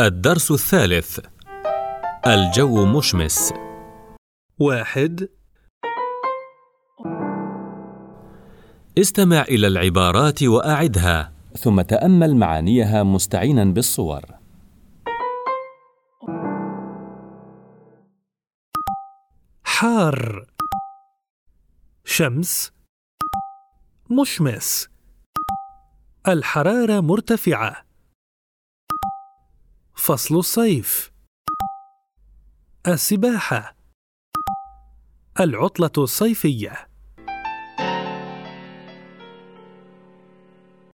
الدرس الثالث. الجو مشمس. واحد. استمع إلى العبارات وأعدها. ثم تأمل معانيها مستعينا بالصور. حار. شمس. مشمس. الحرارة مرتفعة. فصل الصيف. السباحة. العطلة الصيفية.